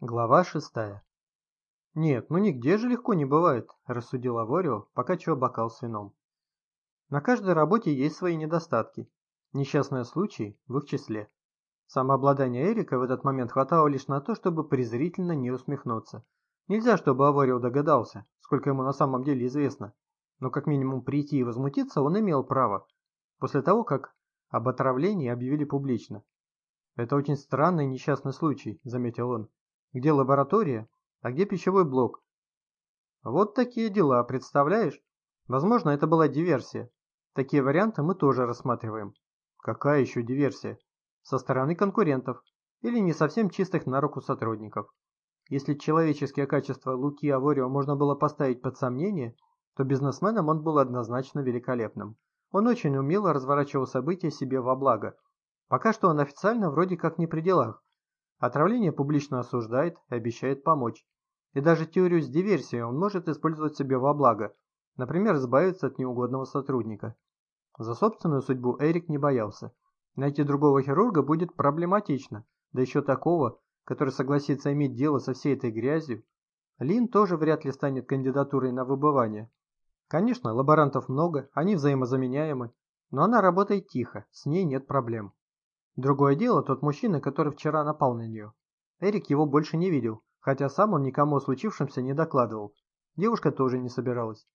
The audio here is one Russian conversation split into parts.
Глава шестая. «Нет, ну нигде же легко не бывает», – рассудил Аворио, покачивая бокал с вином. «На каждой работе есть свои недостатки. Несчастные случаи в их числе. Самообладание Эрика в этот момент хватало лишь на то, чтобы презрительно не усмехнуться. Нельзя, чтобы Аворио догадался, сколько ему на самом деле известно. Но как минимум прийти и возмутиться он имел право, после того, как об отравлении объявили публично. «Это очень странный несчастный случай», – заметил он. Где лаборатория, а где пищевой блок? Вот такие дела, представляешь? Возможно, это была диверсия. Такие варианты мы тоже рассматриваем. Какая еще диверсия? Со стороны конкурентов или не совсем чистых на руку сотрудников. Если человеческие качества Луки Аворио можно было поставить под сомнение, то бизнесменом он был однозначно великолепным. Он очень умело разворачивал события себе во благо. Пока что он официально вроде как не при делах, Отравление публично осуждает и обещает помочь. И даже теорию с диверсией он может использовать себе во благо, например, избавиться от неугодного сотрудника. За собственную судьбу Эрик не боялся. Найти другого хирурга будет проблематично, да еще такого, который согласится иметь дело со всей этой грязью. Лин тоже вряд ли станет кандидатурой на выбывание. Конечно, лаборантов много, они взаимозаменяемы, но она работает тихо, с ней нет проблем. Другое дело тот мужчина, который вчера напал на нее. Эрик его больше не видел, хотя сам он никому о случившемся не докладывал. Девушка тоже не собиралась.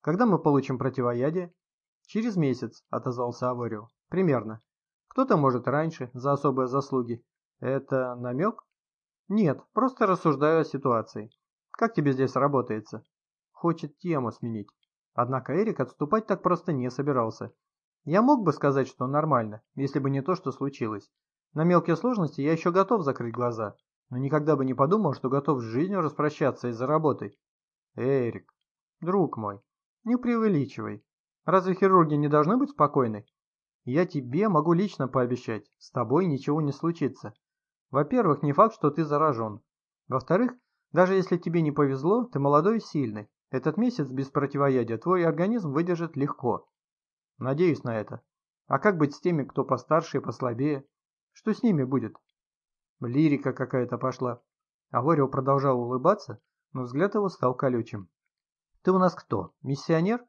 Когда мы получим противоядие? Через месяц, отозвался Аворио. Примерно. Кто-то может раньше, за особые заслуги. Это намек? Нет, просто рассуждаю о ситуации. Как тебе здесь работается? Хочет тему сменить. Однако Эрик отступать так просто не собирался. Я мог бы сказать, что нормально, если бы не то, что случилось. На мелкие сложности я еще готов закрыть глаза, но никогда бы не подумал, что готов с жизнью распрощаться из-за работы. Эрик, друг мой, не преувеличивай. Разве хирурги не должны быть спокойны? Я тебе могу лично пообещать, с тобой ничего не случится. Во-первых, не факт, что ты заражен. Во-вторых, даже если тебе не повезло, ты молодой и сильный. Этот месяц без противоядия твой организм выдержит легко. Надеюсь на это. А как быть с теми, кто постарше и послабее? Что с ними будет? Лирика какая-то пошла. Аворио продолжал улыбаться, но взгляд его стал колючим. Ты у нас кто? Миссионер?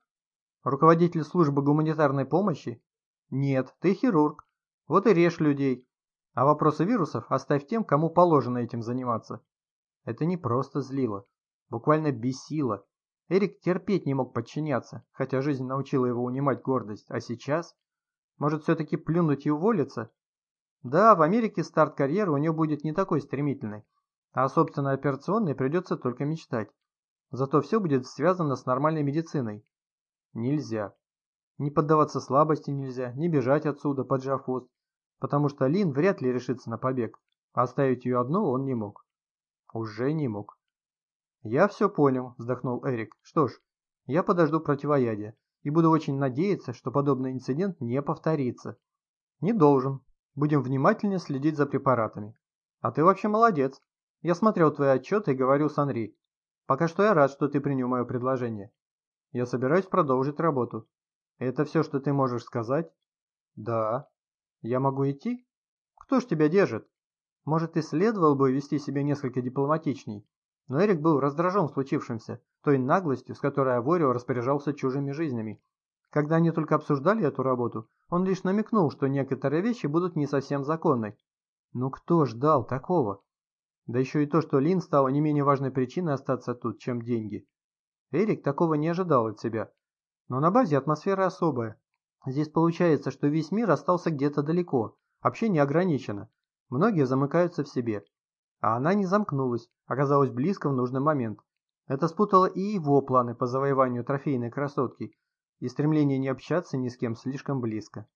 Руководитель службы гуманитарной помощи? Нет, ты хирург. Вот и режь людей. А вопросы вирусов оставь тем, кому положено этим заниматься. Это не просто злило, буквально бесило. Эрик терпеть не мог подчиняться, хотя жизнь научила его унимать гордость, а сейчас? Может все-таки плюнуть и уволиться? Да, в Америке старт карьеры у него будет не такой стремительный, а о собственной операционной придется только мечтать. Зато все будет связано с нормальной медициной. Нельзя. Не поддаваться слабости нельзя, не бежать отсюда, поджав хвост, потому что Лин вряд ли решится на побег, а оставить ее одну он не мог. Уже не мог. «Я все понял», – вздохнул Эрик. «Что ж, я подожду противоядия и буду очень надеяться, что подобный инцидент не повторится». «Не должен. Будем внимательнее следить за препаратами». «А ты вообще молодец. Я смотрел твои отчеты и говорю с Анри. Пока что я рад, что ты принял мое предложение. Я собираюсь продолжить работу. Это все, что ты можешь сказать?» «Да». «Я могу идти?» «Кто ж тебя держит?» «Может, и следовало бы вести себя несколько дипломатичней?» Но Эрик был раздражен случившимся, той наглостью, с которой Аворио распоряжался чужими жизнями. Когда они только обсуждали эту работу, он лишь намекнул, что некоторые вещи будут не совсем законной. Ну кто ждал такого? Да еще и то, что Лин стала не менее важной причиной остаться тут, чем деньги. Эрик такого не ожидал от себя. Но на базе атмосфера особая. Здесь получается, что весь мир остался где-то далеко, общение ограничено. Многие замыкаются в себе. А она не замкнулась, оказалась близко в нужный момент. Это спутало и его планы по завоеванию трофейной красотки, и стремление не общаться ни с кем слишком близко.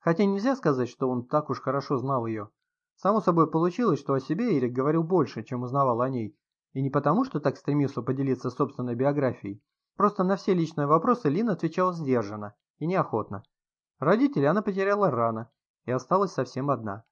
Хотя нельзя сказать, что он так уж хорошо знал ее. Само собой получилось, что о себе Эрик говорил больше, чем узнавал о ней. И не потому, что так стремился поделиться собственной биографией. Просто на все личные вопросы Лин отвечал сдержанно и неохотно. Родителей она потеряла рано и осталась совсем одна.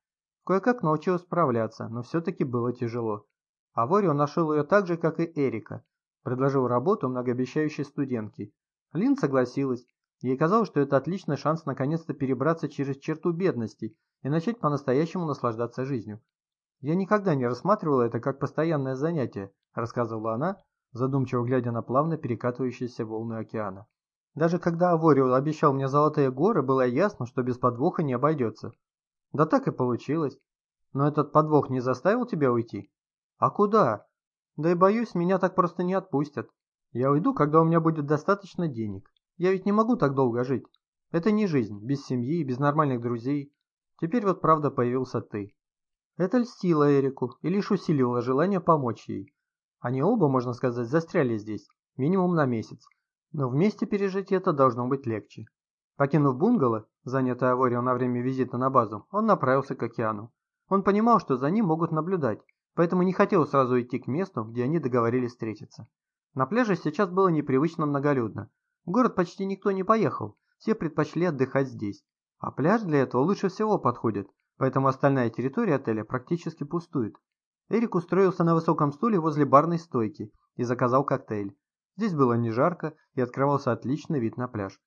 Кое-как научилась справляться, но все-таки было тяжело. Аворио нашел ее так же, как и Эрика. Предложил работу многообещающей студентке. Лин согласилась. Ей казалось, что это отличный шанс наконец-то перебраться через черту бедности и начать по-настоящему наслаждаться жизнью. Я никогда не рассматривала это как постоянное занятие, рассказывала она, задумчиво глядя на плавно перекатывающиеся волны океана. Даже когда Аворио обещал мне золотые горы, было ясно, что без подвоха не обойдется. Да так и получилось. Но этот подвох не заставил тебя уйти? А куда? Да и боюсь, меня так просто не отпустят. Я уйду, когда у меня будет достаточно денег. Я ведь не могу так долго жить. Это не жизнь, без семьи, без нормальных друзей. Теперь вот правда появился ты. Это льстило Эрику и лишь усиливало желание помочь ей. Они оба, можно сказать, застряли здесь, минимум на месяц. Но вместе пережить это должно быть легче. Покинув бунгало, занятое Аворио на время визита на базу, он направился к океану. Он понимал, что за ним могут наблюдать, поэтому не хотел сразу идти к месту, где они договорились встретиться. На пляже сейчас было непривычно многолюдно. В город почти никто не поехал, все предпочли отдыхать здесь. А пляж для этого лучше всего подходит, поэтому остальная территория отеля практически пустует. Эрик устроился на высоком стуле возле барной стойки и заказал коктейль. Здесь было не жарко и открывался отличный вид на пляж.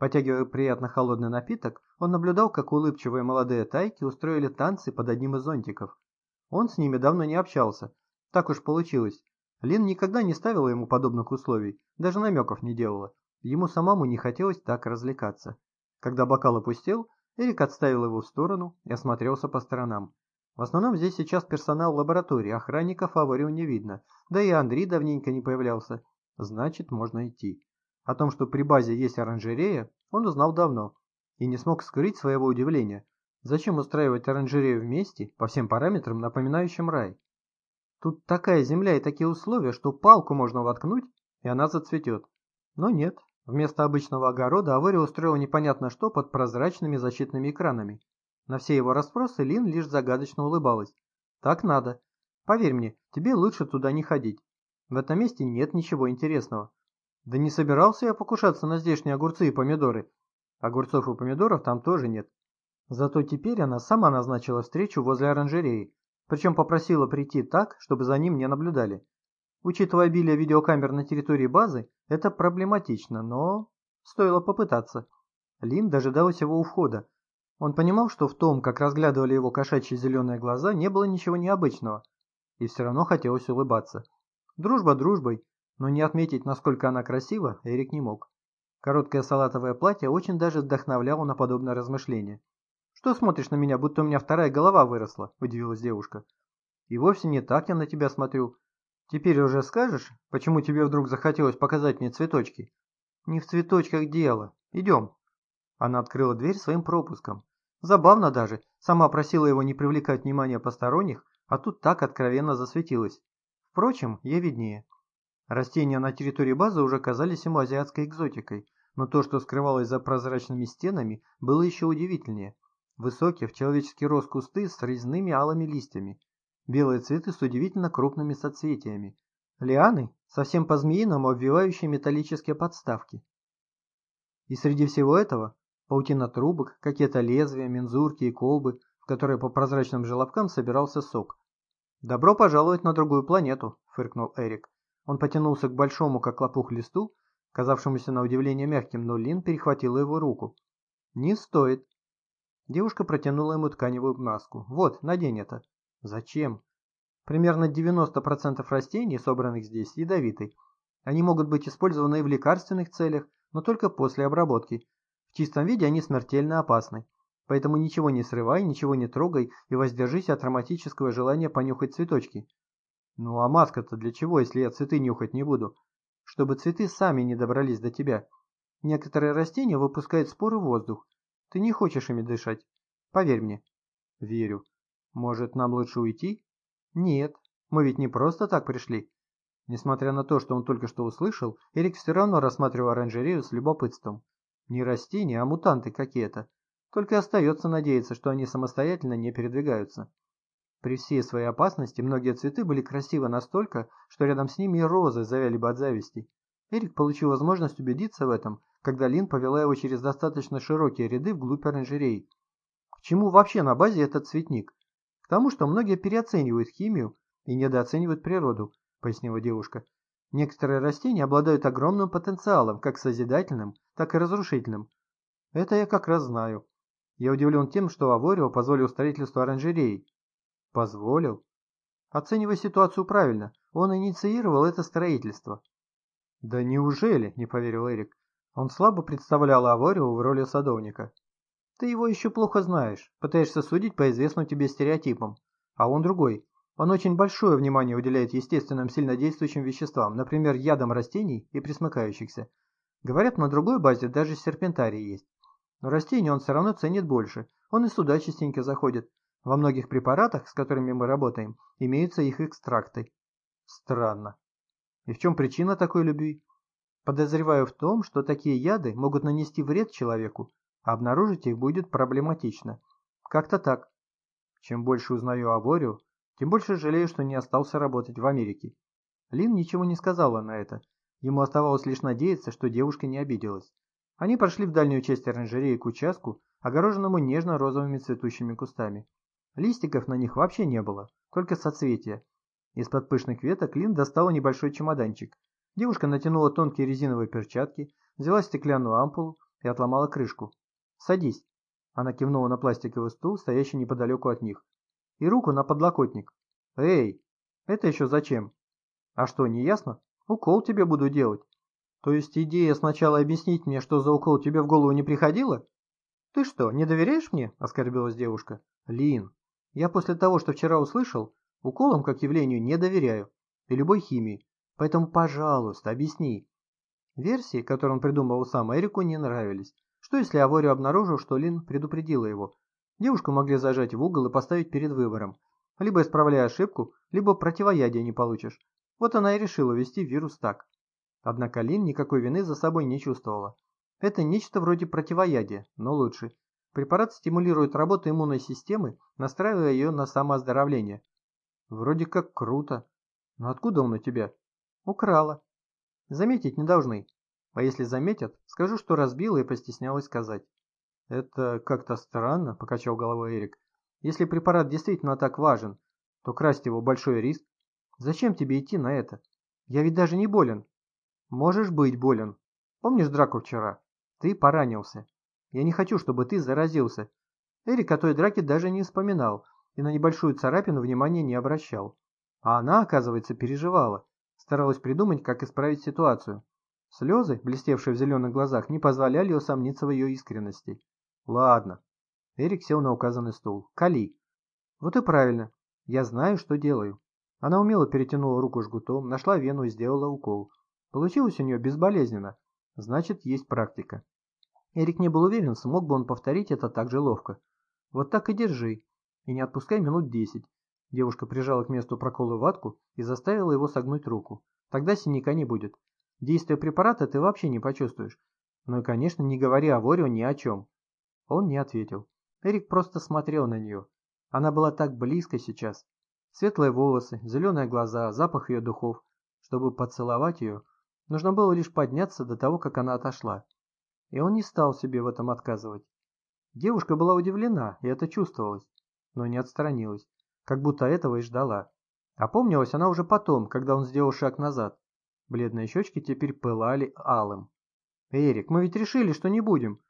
Потягивая приятно холодный напиток, он наблюдал, как улыбчивые молодые тайки устроили танцы под одним из зонтиков. Он с ними давно не общался. Так уж получилось. Лин никогда не ставила ему подобных условий, даже намеков не делала. Ему самому не хотелось так развлекаться. Когда бокал опустел, Эрик отставил его в сторону и осмотрелся по сторонам. В основном здесь сейчас персонал лаборатории, охранников аварию не видно, да и Андрей давненько не появлялся. Значит, можно идти. О том, что при базе есть оранжерея, он узнал давно и не смог скрыть своего удивления. Зачем устраивать оранжерею вместе, по всем параметрам напоминающим рай? Тут такая земля и такие условия, что палку можно воткнуть, и она зацветет. Но нет, Вместо обычного огорода Авари устроил непонятно что под прозрачными защитными экранами. На все его расспросы Лин лишь загадочно улыбалась. «Так надо. Поверь мне, тебе лучше туда не ходить. В этом месте нет ничего интересного». «Да не собирался я покушаться на здешние огурцы и помидоры. Огурцов и помидоров там тоже нет. Зато теперь она сама назначила встречу возле оранжереи, причем попросила прийти так, чтобы за ним не наблюдали. Учитывая обилие видеокамер на территории базы, это проблематично, но стоило попытаться. Лин дожидалась его у входа. Он понимал, что в том, как разглядывали его кошачьи зеленые глаза, не было ничего необычного. И все равно хотелось улыбаться. Дружба дружбой, но не отметить, насколько она красива, Эрик не мог. Короткое салатовое платье очень даже вдохновляло на подобное размышление. «Что смотришь на меня, будто у меня вторая голова выросла?» – удивилась девушка. «И вовсе не так я на тебя смотрю. Теперь уже скажешь, почему тебе вдруг захотелось показать мне цветочки? Не в цветочках дело. Идем. Она открыла дверь своим пропуском. Забавно даже, сама просила его не привлекать внимания посторонних, а тут так откровенно засветилась. Впрочем, ей виднее. Растения на территории базы уже казались ему азиатской экзотикой, но то, что скрывалось за прозрачными стенами, было еще удивительнее. Высокие в человеческий рост кусты с резными алыми листьями, белые цветы с удивительно крупными соцветиями, лианы, совсем по-змеиному обвивающие металлические подставки. И среди всего этого паутина трубок, какие-то лезвия, мензурки и колбы, в которые по прозрачным желобкам собирался сок. «Добро пожаловать на другую планету», — фыркнул Эрик. Он потянулся к большому, как лопух, листу, казавшемуся на удивление мягким, но Лин перехватила его руку. «Не стоит». Девушка протянула ему тканевую маску. «Вот, надень это». Зачем? Примерно 90% растений, собранных здесь, ядовиты. Они могут быть использованы и в лекарственных целях, но только после обработки. В чистом виде они смертельно опасны. Поэтому ничего не срывай, ничего не трогай и воздержись от романтического желания понюхать цветочки. Ну а маска-то для чего, если я цветы нюхать не буду? Чтобы цветы сами не добрались до тебя. Некоторые растения выпускают споры в воздух. Ты не хочешь ими дышать. Поверь мне. Верю. Может, нам лучше уйти? Нет, мы ведь не просто так пришли. Несмотря на то, что он только что услышал, Эрик все равно рассматривал оранжерею с любопытством. Не растения, а мутанты какие-то. Только остается надеяться, что они самостоятельно не передвигаются. При всей своей опасности многие цветы были красивы настолько, что рядом с ними и розы завяли бы от зависти. Эрик получил возможность убедиться в этом, когда Лин повела его через достаточно широкие ряды вглубь оранжерей. К чему вообще на базе этот цветник? тому, что многие переоценивают химию и недооценивают природу, пояснила девушка. Некоторые растения обладают огромным потенциалом, как созидательным, так и разрушительным. Это я как раз знаю. Я удивлен тем, что Аворио позволил строительству оранжереи. Позволил? Оценивай ситуацию правильно, он инициировал это строительство. Да неужели, не поверил Эрик. Он слабо представлял Аворио в роли садовника. Ты его еще плохо знаешь, пытаешься судить по известным тебе стереотипам. А он другой. Он очень большое внимание уделяет естественным сильнодействующим веществам, например, ядам растений и присмыкающихся. Говорят, на другой базе даже серпентарий есть. Но растения он все равно ценит больше. Он и сюда частенько заходит. Во многих препаратах, с которыми мы работаем, имеются их экстракты. Странно. И в чем причина такой любви? Подозреваю в том, что такие яды могут нанести вред человеку, а обнаружить их будет проблематично. Как-то так. Чем больше узнаю о Ворю, тем больше жалею, что не остался работать в Америке. Лин ничего не сказала на это. Ему оставалось лишь надеяться, что девушка не обиделась. Они прошли в дальнюю часть оранжереи к участку, огороженному нежно-розовыми цветущими кустами. Листиков на них вообще не было, только соцветия. Из-под пышных веток Лин достала небольшой чемоданчик. Девушка натянула тонкие резиновые перчатки, взяла стеклянную ампулу и отломала крышку. «Садись». Она кивнула на пластиковый стул, стоящий неподалеку от них. «И руку на подлокотник». «Эй, это еще зачем?» «А что, не ясно? Укол тебе буду делать». «То есть идея сначала объяснить мне, что за укол тебе в голову не приходила?» «Ты что, не доверяешь мне?» – оскорбилась девушка. «Лин, я после того, что вчера услышал, уколам как явлению не доверяю. И любой химии. Поэтому, пожалуйста, объясни». Версии, которые он придумал сам, Эрику не нравились. Что если Аворио обнаружил, что Лин предупредила его? Девушку могли зажать в угол и поставить перед выбором. Либо исправляй ошибку, либо противоядие не получишь. Вот она и решила вести вирус так. Однако Лин никакой вины за собой не чувствовала. Это нечто вроде противоядия, но лучше. Препарат стимулирует работу иммунной системы, настраивая ее на самооздоровление. Вроде как круто. Но откуда он у тебя? Украла. Заметить не должны. А если заметят, скажу, что разбила и постеснялась сказать. Это как-то странно, покачал головой Эрик. Если препарат действительно так важен, то красть его большой риск. Зачем тебе идти на это? Я ведь даже не болен. Можешь быть болен. Помнишь драку вчера? Ты поранился. Я не хочу, чтобы ты заразился. Эрик о той драке даже не вспоминал и на небольшую царапину внимания не обращал. А она, оказывается, переживала. Старалась придумать, как исправить ситуацию. Слезы, блестевшие в зеленых глазах, не позволяли усомниться в ее искренности. «Ладно». Эрик сел на указанный стул. «Кали». «Вот и правильно. Я знаю, что делаю». Она умело перетянула руку жгутом, нашла вену и сделала укол. Получилось у нее безболезненно. Значит, есть практика. Эрик не был уверен, смог бы он повторить это так же ловко. «Вот так и держи. И не отпускай минут десять». Девушка прижала к месту прокола ватку и заставила его согнуть руку. «Тогда синяка не будет. Действие препарата ты вообще не почувствуешь. Ну и, конечно, не говори о Ворио ни о чем. Он не ответил. Эрик просто смотрел на нее. Она была так близко сейчас. Светлые волосы, зеленые глаза, запах ее духов. Чтобы поцеловать ее, нужно было лишь подняться до того, как она отошла. И он не стал себе в этом отказывать. Девушка была удивлена, и это чувствовалось, но не отстранилась, как будто этого и ждала. Опомнилась она уже потом, когда он сделал шаг назад. Бледные щечки теперь пылали алым. «Эрик, мы ведь решили, что не будем».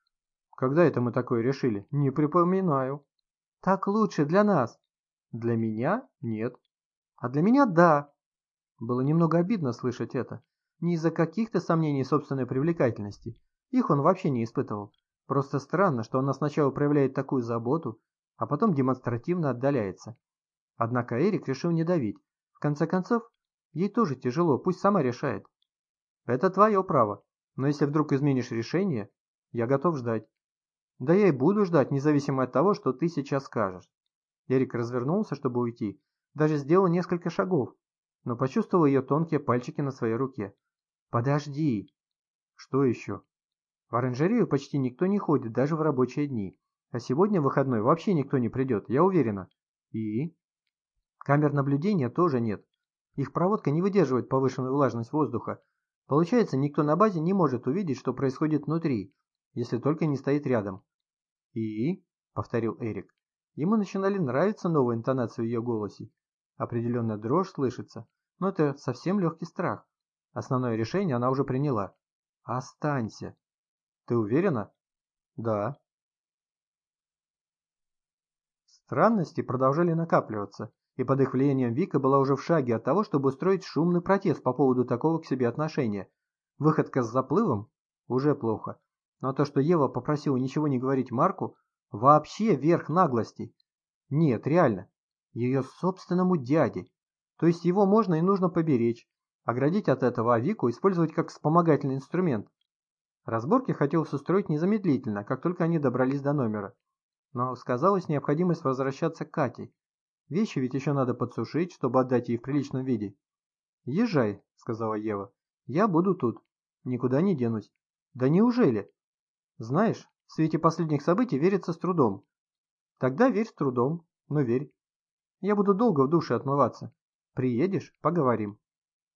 «Когда это мы такое решили?» «Не припоминаю». «Так лучше для нас». «Для меня? Нет». «А для меня да». Было немного обидно слышать это. Не из-за каких-то сомнений собственной привлекательности. Их он вообще не испытывал. Просто странно, что она сначала проявляет такую заботу, а потом демонстративно отдаляется. Однако Эрик решил не давить. В конце концов, Ей тоже тяжело, пусть сама решает. Это твое право, но если вдруг изменишь решение, я готов ждать. Да я и буду ждать, независимо от того, что ты сейчас скажешь. Эрик развернулся, чтобы уйти, даже сделал несколько шагов, но почувствовал ее тонкие пальчики на своей руке. Подожди. Что еще? В оранжерею почти никто не ходит, даже в рабочие дни. А сегодня выходной вообще никто не придет, я уверена. И? Камер наблюдения тоже нет. Их проводка не выдерживает повышенную влажность воздуха. Получается, никто на базе не может увидеть, что происходит внутри, если только не стоит рядом. «И?» — повторил Эрик. Ему начинали нравиться новые интонации в ее голосе. Определенная дрожь слышится, но это совсем легкий страх. Основное решение она уже приняла. «Останься». «Ты уверена?» «Да». Странности продолжали накапливаться, и под их влиянием Вика была уже в шаге от того, чтобы устроить шумный протест по поводу такого к себе отношения. Выходка с заплывом уже плохо. Но то, что Ева попросила ничего не говорить Марку, вообще верх наглости. Нет, реально. Ее собственному дяде. То есть его можно и нужно поберечь, оградить от этого, а Вику использовать как вспомогательный инструмент. Разборки хотелось устроить незамедлительно, как только они добрались до номера. Но сказалась необходимость возвращаться к Кате. Вещи ведь еще надо подсушить, чтобы отдать ей в приличном виде. «Езжай», — сказала Ева. «Я буду тут. Никуда не денусь». «Да неужели?» «Знаешь, в свете последних событий верится с трудом». «Тогда верь с трудом, но верь. Я буду долго в душе отмываться. Приедешь – поговорим».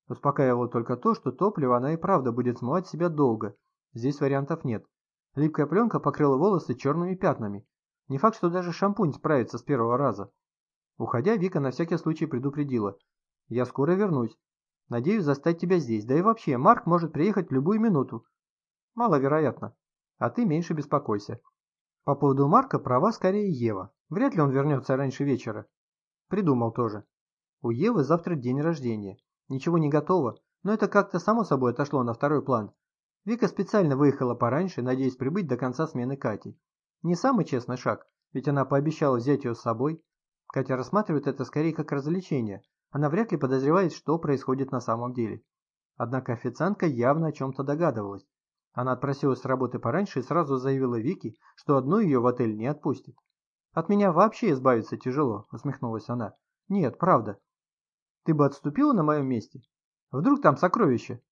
Успокаивало только то, что топливо она и правда будет смывать себя долго. Здесь вариантов нет. Липкая пленка покрыла волосы черными пятнами. Не факт, что даже шампунь справится с первого раза. Уходя, Вика на всякий случай предупредила. «Я скоро вернусь. Надеюсь застать тебя здесь. Да и вообще, Марк может приехать в любую минуту». «Маловероятно. А ты меньше беспокойся». По поводу Марка права скорее Ева. Вряд ли он вернется раньше вечера. Придумал тоже. У Евы завтра день рождения. Ничего не готово, но это как-то само собой отошло на второй план. Вика специально выехала пораньше, надеясь прибыть до конца смены Кати. Не самый честный шаг, ведь она пообещала взять ее с собой. Катя рассматривает это скорее как развлечение. Она вряд ли подозревает, что происходит на самом деле. Однако официантка явно о чем-то догадывалась. Она отпросилась с работы пораньше и сразу заявила Вике, что одну ее в отель не отпустит. «От меня вообще избавиться тяжело», — усмехнулась она. «Нет, правда. Ты бы отступила на моем месте? Вдруг там сокровище?»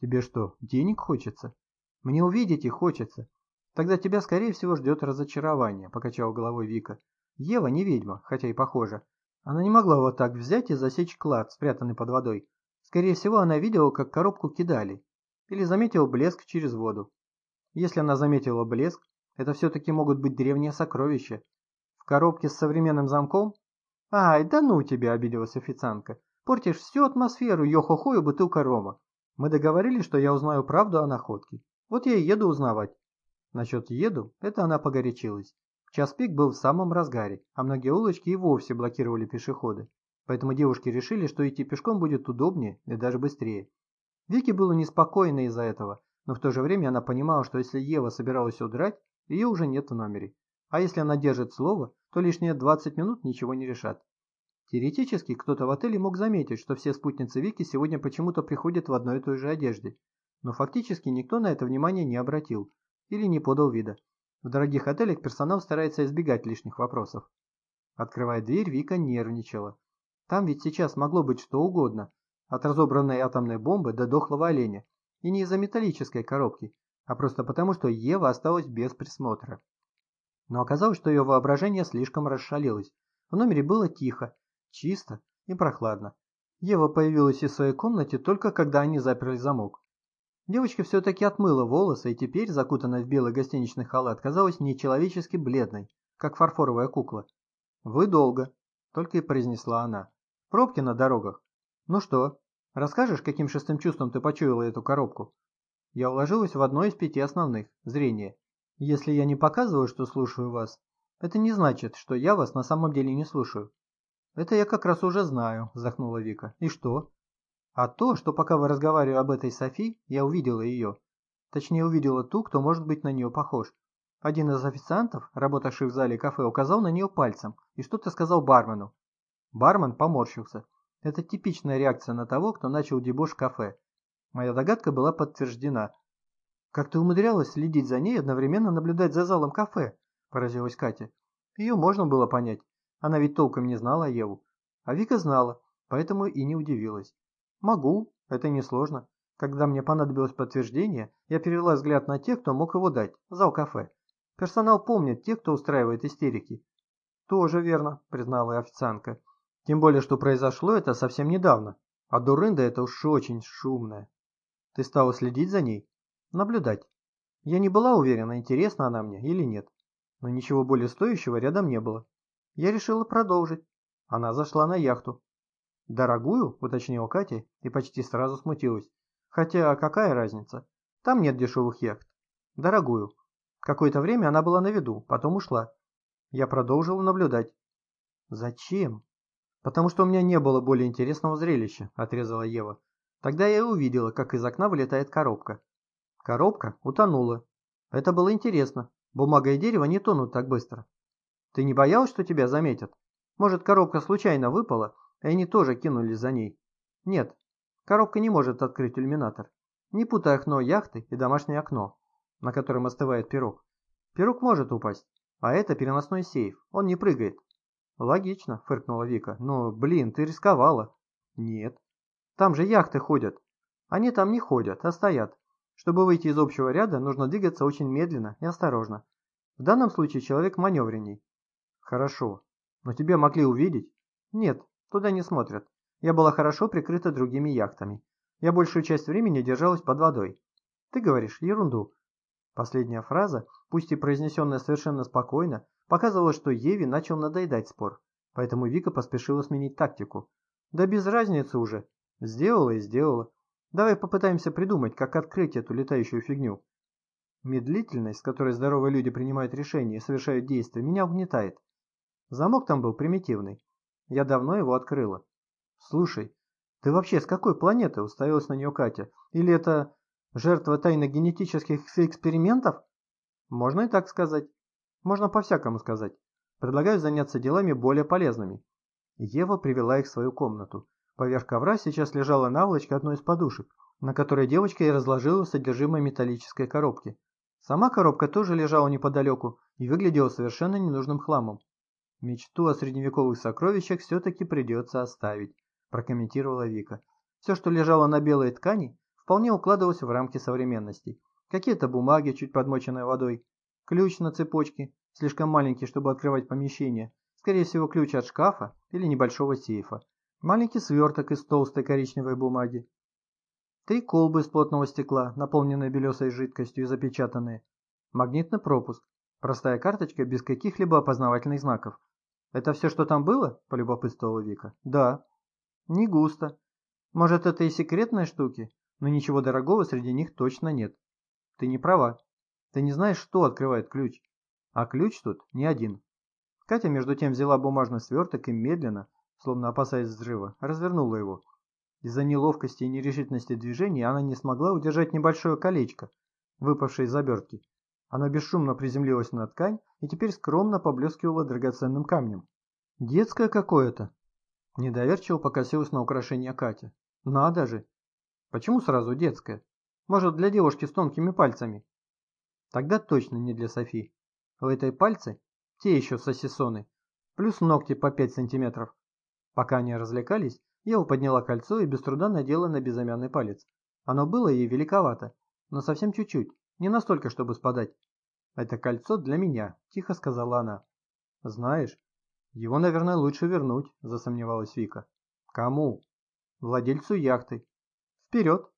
«Тебе что, денег хочется?» «Мне увидеть их хочется. Тогда тебя, скорее всего, ждет разочарование», – покачала головой Вика. «Ева не ведьма, хотя и похожа. Она не могла вот так взять и засечь клад, спрятанный под водой. Скорее всего, она видела, как коробку кидали. Или заметила блеск через воду. Если она заметила блеск, это все-таки могут быть древние сокровища. В коробке с современным замком? Ай, да ну тебя, обиделась официантка. Портишь всю атмосферу, йо-хо-хо и бутылка рома. Мы договорились, что я узнаю правду о находке. Вот я и еду узнавать. Насчет «еду» это она погорячилась. Час пик был в самом разгаре, а многие улочки и вовсе блокировали пешеходы. Поэтому девушки решили, что идти пешком будет удобнее и даже быстрее. Вике было неспокойно из-за этого, но в то же время она понимала, что если Ева собиралась удрать, ее уже нет в номере. А если она держит слово, то лишние 20 минут ничего не решат. Теоретически, кто-то в отеле мог заметить, что все спутницы Вики сегодня почему-то приходят в одной и той же одежде. Но фактически никто на это внимание не обратил, или не подал вида. В дорогих отелях персонал старается избегать лишних вопросов. Открывая дверь, Вика нервничала. Там ведь сейчас могло быть что угодно, от разобранной атомной бомбы до дохлого оленя. И не из-за металлической коробки, а просто потому, что Ева осталась без присмотра. Но оказалось, что ее воображение слишком расшалилось. В номере было тихо, чисто и прохладно. Ева появилась из своей комнаты только когда они заперли замок. Девочка все-таки отмыла волосы и теперь, закутанная в белый гостиничный халат, казалась нечеловечески бледной, как фарфоровая кукла. «Вы долго», — только и произнесла она. «Пробки на дорогах. Ну что, расскажешь, каким шестым чувством ты почуяла эту коробку?» Я уложилась в одно из пяти основных – зрение. Если я не показываю, что слушаю вас, это не значит, что я вас на самом деле не слушаю. Это я как раз уже знаю, вздохнула Вика. И что? А то, что пока вы разговаривали об этой Софи, я увидела ее. Точнее, увидела ту, кто может быть на нее похож. Один из официантов, работавший в зале кафе, указал на нее пальцем и что-то сказал бармену. Бармен поморщился. Это типичная реакция на того, кто начал дебош кафе. Моя догадка была подтверждена. «Как ты умудрялась следить за ней и одновременно наблюдать за залом кафе?» – поразилась Катя. Ее можно было понять. Она ведь толком не знала Еву. А Вика знала, поэтому и не удивилась. Могу, это несложно. Когда мне понадобилось подтверждение, я перевела взгляд на тех, кто мог его дать, зал кафе. Персонал помнит тех, кто устраивает истерики. Тоже верно, признала официантка. Тем более, что произошло это совсем недавно. А дурында это уж очень шумная. Ты стала следить за ней? Наблюдать. Я не была уверена, интересна она мне или нет. Но ничего более стоящего рядом не было. Я решила продолжить. Она зашла на яхту. «Дорогую?» – уточнила Катя и почти сразу смутилась. «Хотя какая разница? Там нет дешевых яхт. Дорогую. Какое-то время она была на виду, потом ушла. Я продолжил наблюдать. Зачем? Потому что у меня не было более интересного зрелища, отрезала Ева. Тогда я и увидела, как из окна вылетает коробка. Коробка утонула. Это было интересно. Бумага и дерево не тонут так быстро. Ты не боялась, что тебя заметят? Может, коробка случайно выпала, и они тоже кинулись за ней? Нет, коробка не может открыть иллюминатор. Не путай окно яхты и домашнее окно, на котором остывает пирог. Пирог может упасть, а это переносной сейф, он не прыгает. Логично, фыркнула Вика. Но, блин, ты рисковала. Нет. Там же яхты ходят. Они там не ходят, а стоят. Чтобы выйти из общего ряда, нужно двигаться очень медленно и осторожно. В данном случае человек маневренней. Хорошо. Но тебя могли увидеть? Нет, туда не смотрят. Я была хорошо прикрыта другими яхтами. Я большую часть времени держалась под водой. Ты говоришь ерунду. Последняя фраза, пусть и произнесенная совершенно спокойно, показывала, что Еве начал надоедать спор, поэтому Вика поспешила сменить тактику. Да без разницы уже. Сделала и сделала. Давай попытаемся придумать, как открыть эту летающую фигню. Медлительность, с которой здоровые люди принимают решения и совершают действия, меня угнетает. Замок там был примитивный. Я давно его открыла. Слушай, ты вообще с какой планеты уставилась на нее Катя? Или это жертва тайных генетических экспериментов? Можно и так сказать. Можно по-всякому сказать. Предлагаю заняться делами более полезными. Ева привела их в свою комнату. Поверх ковра сейчас лежала наволочка одной из подушек, на которой девочка и разложила содержимое металлической коробки. Сама коробка тоже лежала неподалеку и выглядела совершенно ненужным хламом. Мечту о средневековых сокровищах все-таки придется оставить, прокомментировала Вика. Все, что лежало на белой ткани, вполне укладывалось в рамки современности. Какие-то бумаги, чуть подмоченные водой, ключ на цепочке, слишком маленький, чтобы открывать помещение, скорее всего ключ от шкафа или небольшого сейфа, маленький сверток из толстой коричневой бумаги, три колбы из плотного стекла, наполненные белесой жидкостью и запечатанные, магнитный пропуск, простая карточка без каких-либо опознавательных знаков, «Это все, что там было?» – полюбопытствовала Вика. «Да». «Не густо. Может, это и секретные штуки, но ничего дорогого среди них точно нет. Ты не права. Ты не знаешь, что открывает ключ. А ключ тут не один». Катя между тем взяла бумажный сверток и медленно, словно опасаясь взрыва, развернула его. Из-за неловкости и нерешительности движения она не смогла удержать небольшое колечко, выпавшее из обертки. Оно бесшумно приземлилось на ткань и теперь скромно поблескивало драгоценным камнем. «Детское какое-то!» Недоверчиво покосилась на украшение Катя. «Надо же! Почему сразу детское? Может, для девушки с тонкими пальцами?» «Тогда точно не для Софи. У этой пальцы те еще сосисоны, плюс ногти по 5 сантиметров. Пока они развлекались, Ева подняла кольцо и без труда надела на безымянный палец. Оно было ей великовато, но совсем чуть-чуть, не настолько, чтобы спадать. «Это кольцо для меня», – тихо сказала она. «Знаешь, его, наверное, лучше вернуть», – засомневалась Вика. «Кому?» «Владельцу яхты». «Вперед!»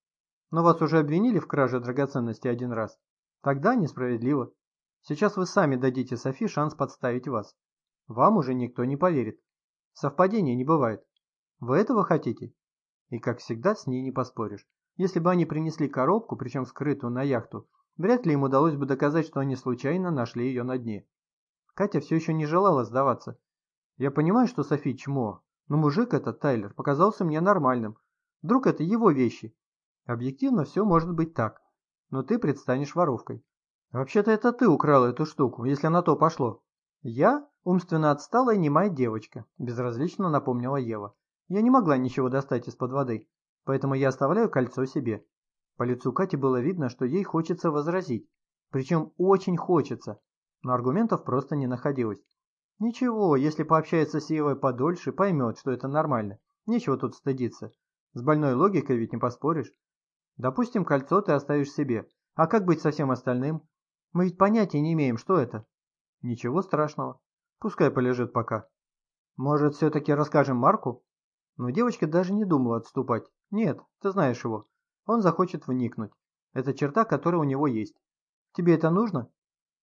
«Но вас уже обвинили в краже драгоценности один раз. Тогда несправедливо. Сейчас вы сами дадите Софи шанс подставить вас. Вам уже никто не поверит. Совпадения не бывает. Вы этого хотите?» И, как всегда, с ней не поспоришь. Если бы они принесли коробку, причем скрытую на яхту, Вряд ли им удалось бы доказать, что они случайно нашли ее на дне. Катя все еще не желала сдаваться. Я понимаю, что Софи чмо, но мужик этот, Тайлер, показался мне нормальным. Вдруг это его вещи. Объективно все может быть так, но ты предстанешь воровкой. Вообще-то это ты украла эту штуку, если на то пошло. Я умственно отсталая немая девочка, безразлично напомнила Ева. Я не могла ничего достать из-под воды, поэтому я оставляю кольцо себе. По лицу Кати было видно, что ей хочется возразить. Причем очень хочется. Но аргументов просто не находилось. Ничего, если пообщается с Евой подольше, поймет, что это нормально. Нечего тут стыдиться. С больной логикой ведь не поспоришь. Допустим, кольцо ты оставишь себе. А как быть со всем остальным? Мы ведь понятия не имеем, что это. Ничего страшного. Пускай полежит пока. Может, все-таки расскажем Марку? Но девочка даже не думала отступать. Нет, ты знаешь его. Он захочет вникнуть. Это черта, которая у него есть. Тебе это нужно?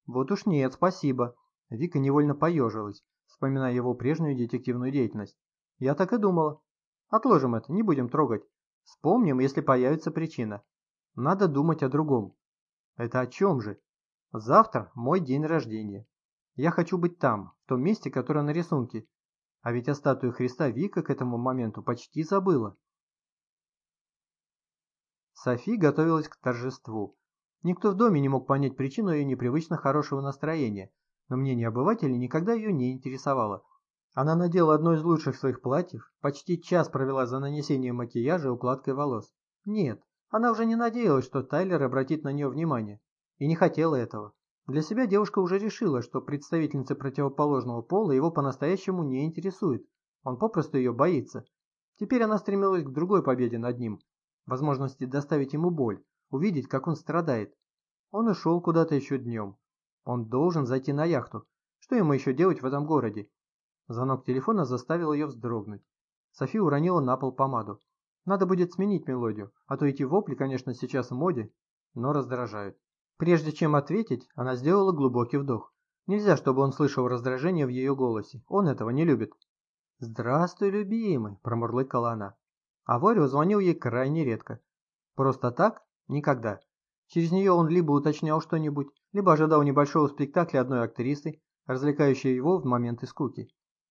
Вот уж нет, спасибо. Вика невольно поежилась, вспоминая его прежнюю детективную деятельность. Я так и думала. Отложим это, не будем трогать. Вспомним, если появится причина. Надо думать о другом. Это о чем же? Завтра мой день рождения. Я хочу быть там, в том месте, которое на рисунке. А ведь о статуе Христа Вика к этому моменту почти забыла. Софи готовилась к торжеству. Никто в доме не мог понять причину ее непривычно хорошего настроения, но мнение обывателей никогда ее не интересовало. Она надела одно из лучших своих платьев, почти час провела за нанесением макияжа и укладкой волос. Нет, она уже не надеялась, что Тайлер обратит на нее внимание. И не хотела этого. Для себя девушка уже решила, что представительница противоположного пола его по-настоящему не интересует. Он попросту ее боится. Теперь она стремилась к другой победе над ним, возможности доставить ему боль, увидеть, как он страдает. Он ушел куда-то еще днем. Он должен зайти на яхту. Что ему еще делать в этом городе? Звонок телефона заставил ее вздрогнуть. София уронила на пол помаду. Надо будет сменить мелодию, а то эти вопли, конечно, сейчас в моде, но раздражают. Прежде чем ответить, она сделала глубокий вдох. Нельзя, чтобы он слышал раздражение в ее голосе. Он этого не любит. «Здравствуй, любимый», – промурлыкала она. А Варио звонил ей крайне редко. Просто так? Никогда. Через нее он либо уточнял что-нибудь, либо ожидал небольшого спектакля одной актрисы, развлекающей его в моменты скуки.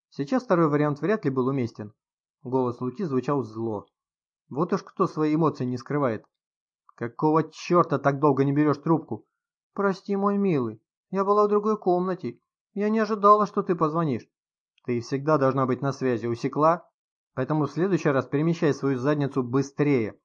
Сейчас второй вариант вряд ли был уместен. Голос Луки звучал зло. Вот уж кто свои эмоции не скрывает. «Какого черта так долго не берешь трубку?» «Прости, мой милый, я была в другой комнате. Я не ожидала, что ты позвонишь». «Ты всегда должна быть на связи, усекла?» Поэтому в следующий раз перемещай свою задницу быстрее.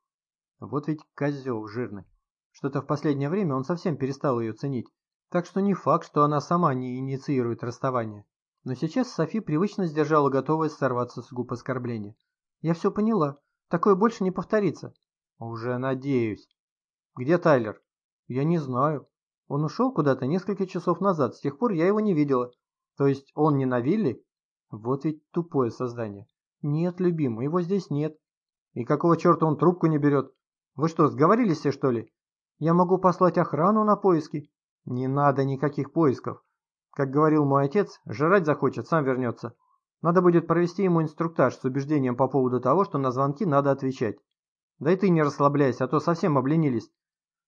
Вот ведь козел жирный. Что-то в последнее время он совсем перестал ее ценить. Так что не факт, что она сама не инициирует расставание. Но сейчас Софи привычно сдержала готовность сорваться с губ оскорбления. «Я все поняла. Такое больше не повторится». «Уже надеюсь». «Где Тайлер?» «Я не знаю. Он ушел куда-то несколько часов назад. С тех пор я его не видела. То есть он не на вилле?» Вот ведь тупое создание. «Нет, любимый, его здесь нет». «И какого черта он трубку не берет? Вы что, сговорились все, что ли?» «Я могу послать охрану на поиски». «Не надо никаких поисков. Как говорил мой отец, жрать захочет, сам вернется. Надо будет провести ему инструктаж с убеждением по поводу того, что на звонки надо отвечать. Да и ты не расслабляйся, а то совсем обленились».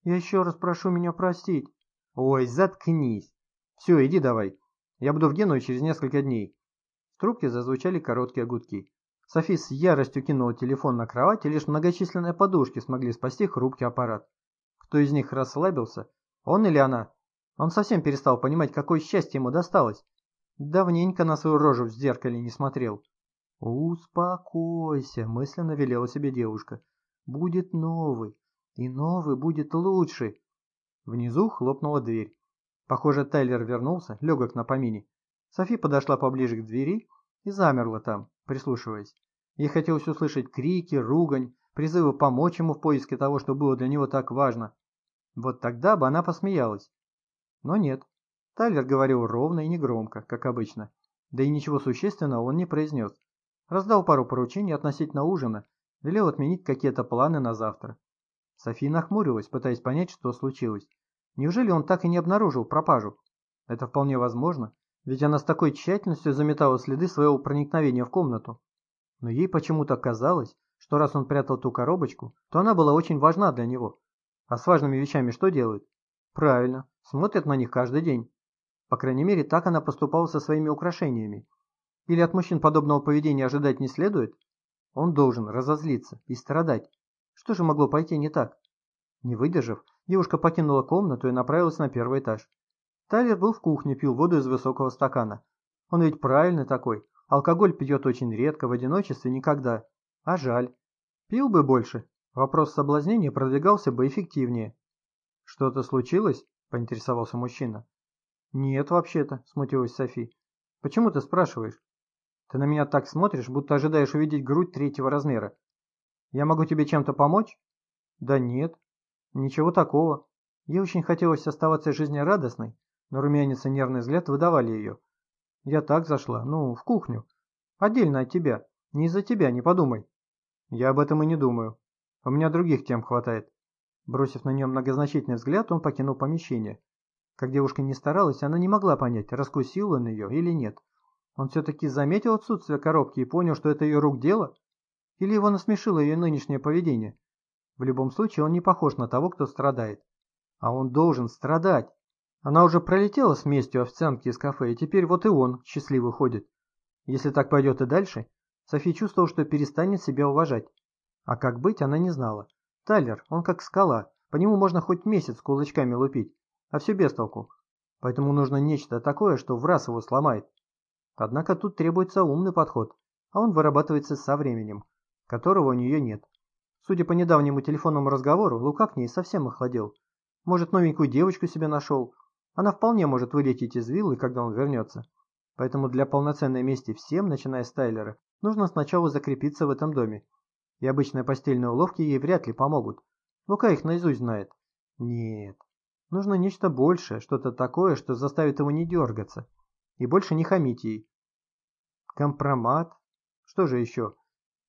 «Я еще раз прошу меня простить». «Ой, заткнись. Все, иди давай. Я буду в Генуе через несколько дней». В трубке зазвучали короткие гудки. Софи с яростью кинула телефон на кровать, и лишь многочисленные подушки смогли спасти хрупкий аппарат. Кто из них расслабился? Он или она? Он совсем перестал понимать, какое счастье ему досталось. Давненько на свою рожу в зеркале не смотрел. «Успокойся», – мысленно велела себе девушка. «Будет новый, и новый будет лучше». Внизу хлопнула дверь. Похоже, Тайлер вернулся, легок на помине. Софи подошла поближе к двери и замерла там, прислушиваясь. Ей хотелось услышать крики, ругань, призывы помочь ему в поиске того, что было для него так важно. Вот тогда бы она посмеялась. Но нет. Тайлер говорил ровно и негромко, как обычно. Да и ничего существенного он не произнес. Раздал пару поручений относительно ужина, велел отменить какие-то планы на завтра. София нахмурилась, пытаясь понять, что случилось. Неужели он так и не обнаружил пропажу? Это вполне возможно, ведь она с такой тщательностью заметала следы своего проникновения в комнату. Но ей почему-то казалось, что раз он прятал ту коробочку, то она была очень важна для него. А с важными вещами что делают? Правильно, смотрят на них каждый день. По крайней мере, так она поступала со своими украшениями. Или от мужчин подобного поведения ожидать не следует? Он должен разозлиться и страдать. Что же могло пойти не так? Не выдержав, девушка покинула комнату и направилась на первый этаж. Тайлер был в кухне, пил воду из высокого стакана. Он ведь правильный такой. Алкоголь пьет очень редко, в одиночестве никогда. А жаль. Пил бы больше. Вопрос соблазнения продвигался бы эффективнее. «Что-то случилось?» – поинтересовался мужчина. «Нет, вообще-то», – смутилась Софи. «Почему ты спрашиваешь? Ты на меня так смотришь, будто ожидаешь увидеть грудь третьего размера. Я могу тебе чем-то помочь?» «Да нет. Ничего такого. Ей очень хотелось оставаться жизнерадостной, но румянец и нервный взгляд выдавали ее. Я так зашла, ну, в кухню. Отдельно от тебя. Не из-за тебя, не подумай. Я об этом и не думаю. У меня других тем хватает. Бросив на нее многозначительный взгляд, он покинул помещение. Как девушка не старалась, она не могла понять, раскусил он ее или нет. Он все-таки заметил отсутствие коробки и понял, что это ее рук дело? Или его насмешило ее нынешнее поведение? В любом случае, он не похож на того, кто страдает. А он должен страдать. Она уже пролетела с местью официантки из кафе, и теперь вот и он счастливый ходит. Если так пойдет и дальше, Софи чувствовала, что перестанет себя уважать. А как быть, она не знала. Тайлер, он как скала, по нему можно хоть месяц кулачками лупить, а все без толку. Поэтому нужно нечто такое, что в раз его сломает. Однако тут требуется умный подход, а он вырабатывается со временем, которого у нее нет. Судя по недавнему телефонному разговору, Лука к ней совсем охладел. Может, новенькую девочку себе нашел. Она вполне может вылететь из виллы, когда он вернется. Поэтому для полноценной мести всем, начиная с Тайлера, нужно сначала закрепиться в этом доме. И обычные постельные уловки ей вряд ли помогут. Лука их наизусть знает. Нет. Нужно нечто большее, что-то такое, что заставит его не дергаться. И больше не хамить ей. Компромат? Что же еще?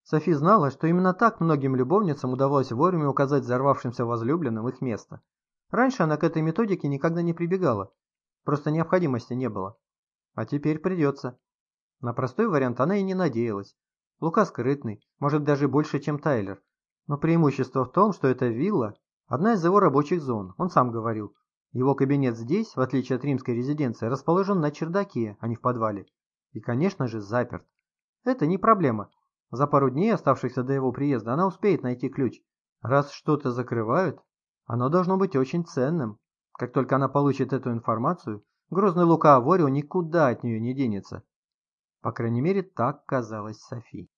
Софи знала, что именно так многим любовницам удавалось вовремя указать взорвавшимся возлюбленным их место. Раньше она к этой методике никогда не прибегала, просто необходимости не было. А теперь придется. На простой вариант она и не надеялась. Лука скрытный, может даже больше, чем Тайлер. Но преимущество в том, что эта вилла – одна из его рабочих зон, он сам говорил. Его кабинет здесь, в отличие от римской резиденции, расположен на чердаке, а не в подвале. И, конечно же, заперт. Это не проблема, за пару дней, оставшихся до его приезда, она успеет найти ключ. Раз что-то закрывают, оно должно быть очень ценным. Как только она получит эту информацию, грозный Лука Аворио никуда от нее не денется. По крайней мере, так казалось Софи.